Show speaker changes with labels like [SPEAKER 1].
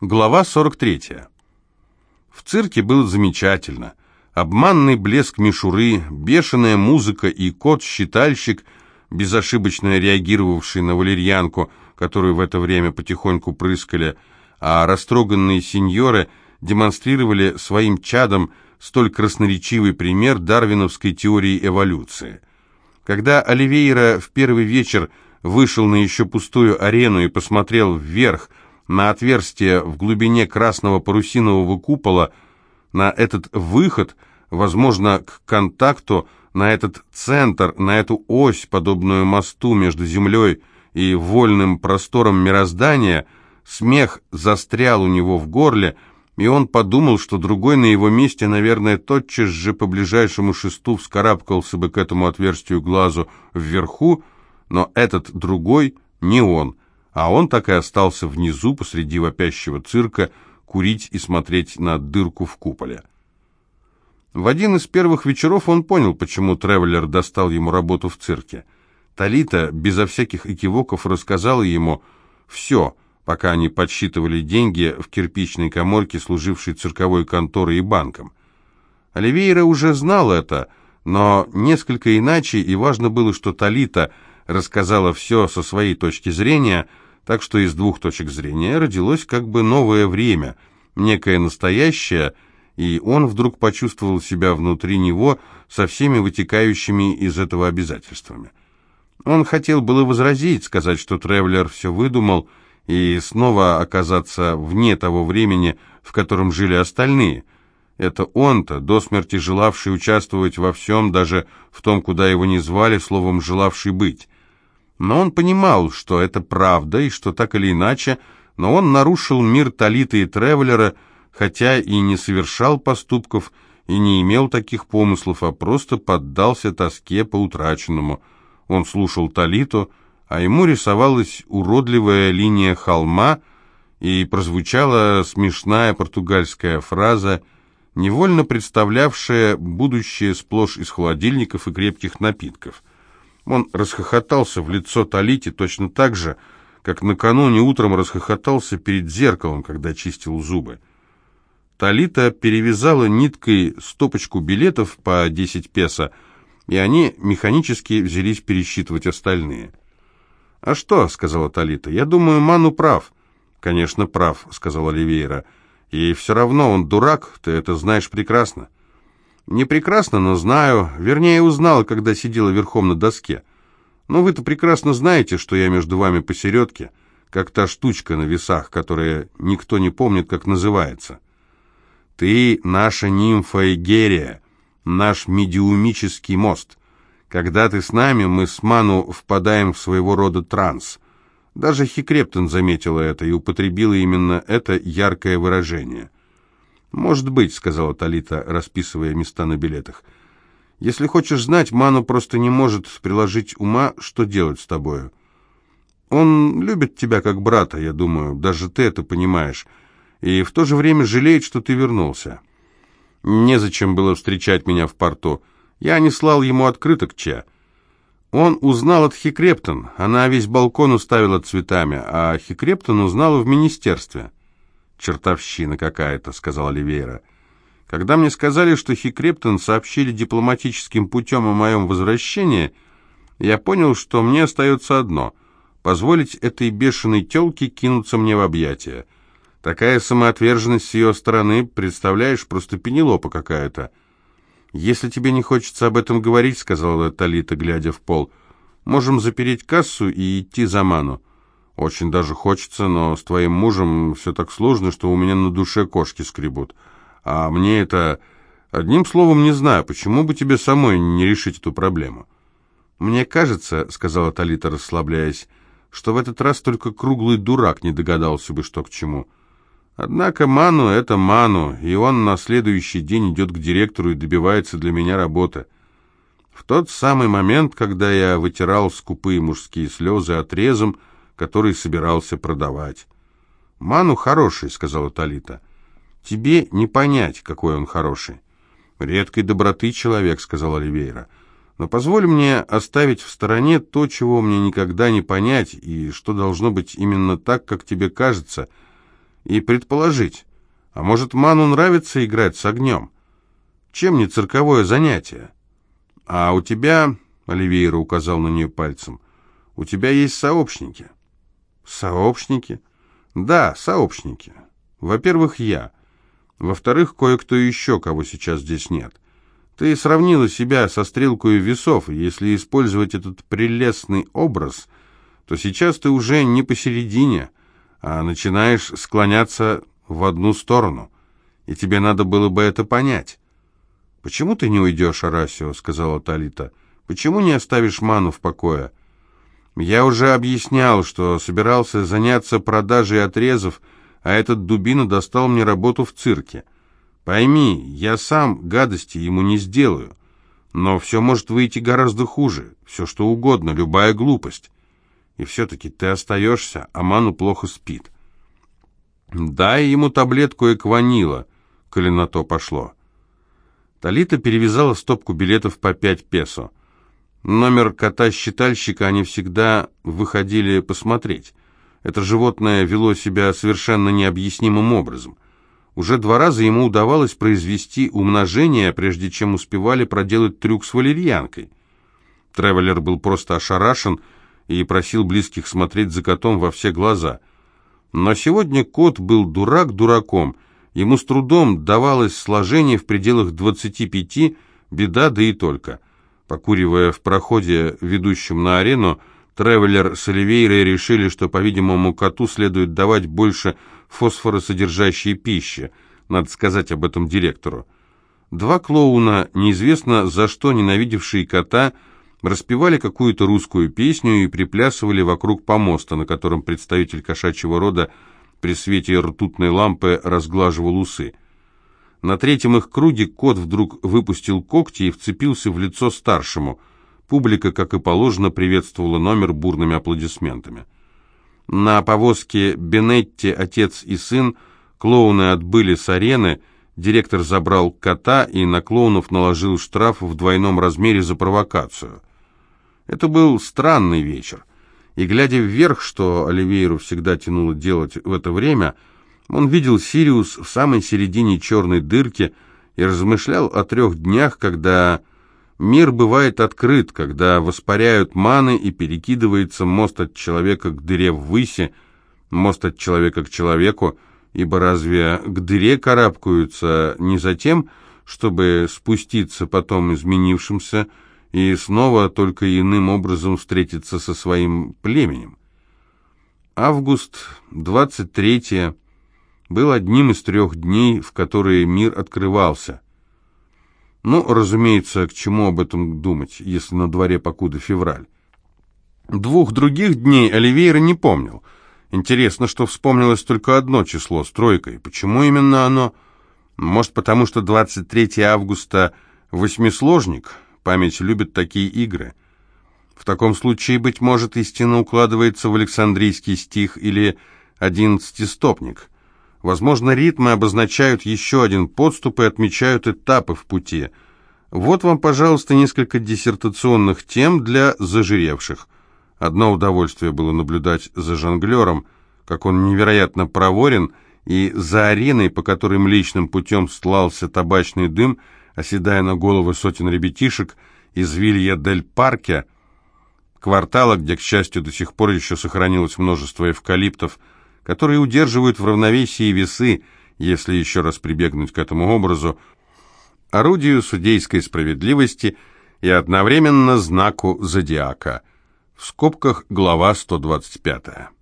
[SPEAKER 1] Глава 43. В цирке было замечательно. Обманный блеск мишуры, бешеная музыка и кот-считальщик, безошибочно реагировавший на валерьянку, которую в это время потихоньку прыскали, а растроганные сеньоры демонстрировали своим чадом столь красноречивый пример дарвиновской теории эволюции. Когда Оливейра в первый вечер вышел на еще пустую арену и посмотрел вверх, на отверстие в глубине красного парусинового купола, на этот выход, возможно, к контакту, на этот центр, на эту ось, подобную мосту между землей и вольным простором мироздания, смех застрял у него в горле, и он подумал, что другой на его месте, наверное, тотчас же по ближайшему шесту вскарабкался бы к этому отверстию глазу вверху, но этот другой не он — а он так и остался внизу посреди вопящего цирка курить и смотреть на дырку в куполе. В один из первых вечеров он понял, почему Тревеллер достал ему работу в цирке. Талита безо всяких экивоков рассказала ему все, пока они подсчитывали деньги в кирпичной коморке, служившей цирковой конторой и банком. Оливейра уже знал это, но несколько иначе, и важно было, что Талита рассказала все со своей точки зрения – так что из двух точек зрения родилось как бы новое время, некое настоящее, и он вдруг почувствовал себя внутри него со всеми вытекающими из этого обязательствами. Он хотел было возразить, сказать, что Тревелер все выдумал, и снова оказаться вне того времени, в котором жили остальные. Это он-то, до смерти желавший участвовать во всем, даже в том, куда его не звали, словом, желавший быть. Но он понимал, что это правда, и что так или иначе, но он нарушил мир Талита и Тревелера, хотя и не совершал поступков, и не имел таких помыслов, а просто поддался тоске по утраченному. Он слушал Талиту, а ему рисовалась уродливая линия холма, и прозвучала смешная португальская фраза, невольно представлявшая будущее сплошь из холодильников и крепких напитков. Он расхохотался в лицо Талити точно так же, как накануне утром расхохотался перед зеркалом, когда чистил зубы. Талита перевязала ниткой стопочку билетов по 10 песо, и они механически взялись пересчитывать остальные. «А что?» — сказала Талита. «Я думаю, Ману прав». «Конечно, прав», — сказал Оливейра. «И все равно он дурак, ты это знаешь прекрасно». Не прекрасно, но знаю. Вернее, узнала, когда сидела верхом на доске. Но вы-то прекрасно знаете, что я между вами посередке, как та штучка на весах, которая никто не помнит, как называется. Ты наша нимфа Эгерия, наш медиумический мост. Когда ты с нами, мы с Ману впадаем в своего рода транс. Даже Хикрептон заметила это и употребила именно это яркое выражение – «Может быть», — сказала Талита, расписывая места на билетах. «Если хочешь знать, Ману просто не может приложить ума, что делать с тобою. Он любит тебя как брата, я думаю, даже ты это понимаешь, и в то же время жалеет, что ты вернулся. Незачем было встречать меня в порту. Я не слал ему открыток, Че. Он узнал от Хикрептон, она весь балкон уставила цветами, а Хикрептон узнала в министерстве». «Чертовщина какая-то», — сказал Оливейра. «Когда мне сказали, что Хикрептон сообщили дипломатическим путем о моем возвращении, я понял, что мне остается одно — позволить этой бешеной тёлке кинуться мне в объятия. Такая самоотверженность с ее стороны, представляешь, просто пенелопа какая-то». «Если тебе не хочется об этом говорить», — сказала Талита, глядя в пол, — «можем запереть кассу и идти за Ману». Очень даже хочется, но с твоим мужем все так сложно, что у меня на душе кошки скребут. А мне это... Одним словом, не знаю, почему бы тебе самой не решить эту проблему. Мне кажется, — сказала Талита, расслабляясь, — что в этот раз только круглый дурак не догадался бы, что к чему. Однако Ману — это Ману, и он на следующий день идет к директору и добивается для меня работы. В тот самый момент, когда я вытирал скупые мужские слезы отрезом, который собирался продавать. «Ману хороший», — сказала Талита. «Тебе не понять, какой он хороший». «Редкой доброты человек», — сказал Оливейра. «Но позволь мне оставить в стороне то, чего мне никогда не понять, и что должно быть именно так, как тебе кажется. и предположить, а может, Ману нравится играть с огнем? Чем не цирковое занятие? А у тебя, Оливейра указал на нее пальцем, у тебя есть сообщники. Сообщники? Да, сообщники. Во-первых, я. Во-вторых, кое-кто еще, кого сейчас здесь нет. Ты сравнила себя со стрелкой весов, если использовать этот прелестный образ, то сейчас ты уже не посередине, а начинаешь склоняться в одну сторону, и тебе надо было бы это понять. «Почему ты не уйдешь, Арасио?» — сказала Талита. «Почему не оставишь ману в покое?» «Я уже объяснял, что собирался заняться продажей отрезов, а этот дубина достал мне работу в цирке. Пойми, я сам гадости ему не сделаю, но все может выйти гораздо хуже, все что угодно, любая глупость. И все-таки ты остаешься, а ману плохо спит». «Дай ему таблетку экванила, коли на то пошло». Талита перевязала стопку билетов по пять песо. Номер кота-считальщика они всегда выходили посмотреть. Это животное вело себя совершенно необъяснимым образом. Уже два раза ему удавалось произвести умножение, прежде чем успевали проделать трюк с валерьянкой. Тревелер был просто ошарашен и просил близких смотреть за котом во все глаза. Но сегодня кот был дурак дураком — Ему с трудом давалось сложение в пределах 25, беда да и только. Покуривая в проходе, ведущем на арену, Тревелер с Оливейрой решили, что, по-видимому, коту следует давать больше фосфоросодержащей пищи. Надо сказать об этом директору. Два клоуна, неизвестно за что ненавидевшие кота, распевали какую-то русскую песню и приплясывали вокруг помоста, на котором представитель кошачьего рода при свете ртутной лампы разглаживал усы. На третьем их круге кот вдруг выпустил когти и вцепился в лицо старшему. Публика, как и положено, приветствовала номер бурными аплодисментами. На повозке Бенетти отец и сын, клоуны отбыли с арены, директор забрал кота и на клоунов наложил штраф в двойном размере за провокацию. Это был странный вечер и, глядя вверх, что Оливейру всегда тянуло делать в это время, он видел Сириус в самой середине черной дырки и размышлял о трех днях, когда мир бывает открыт, когда воспаряют маны и перекидывается мост от человека к дыре ввыси, мост от человека к человеку, ибо разве к дыре карабкаются не за тем, чтобы спуститься потом изменившимся, и снова только иным образом встретиться со своим племенем. Август 23 был одним из трех дней, в которые мир открывался. Ну, разумеется, к чему об этом думать, если на дворе покуда февраль. Двух других дней Оливейра не помнил. Интересно, что вспомнилось только одно число с тройкой. Почему именно оно? Может, потому что 23 августа восьмисложник – Память любит такие игры. В таком случае, быть может, истина укладывается в Александрийский стих или одиннадцатистопник. Возможно, ритмы обозначают еще один подступ и отмечают этапы в пути. Вот вам, пожалуйста, несколько диссертационных тем для зажиревших. Одно удовольствие было наблюдать за жонглером, как он невероятно проворен, и за ареной, по которой млечным путем стлался табачный дым – оседая на головы сотен ребятишек из Вилья-дель-Парке, квартала, где, к счастью, до сих пор еще сохранилось множество эвкалиптов, которые удерживают в равновесии весы, если еще раз прибегнуть к этому образу, орудию судейской справедливости и одновременно знаку зодиака. В скобках глава 125.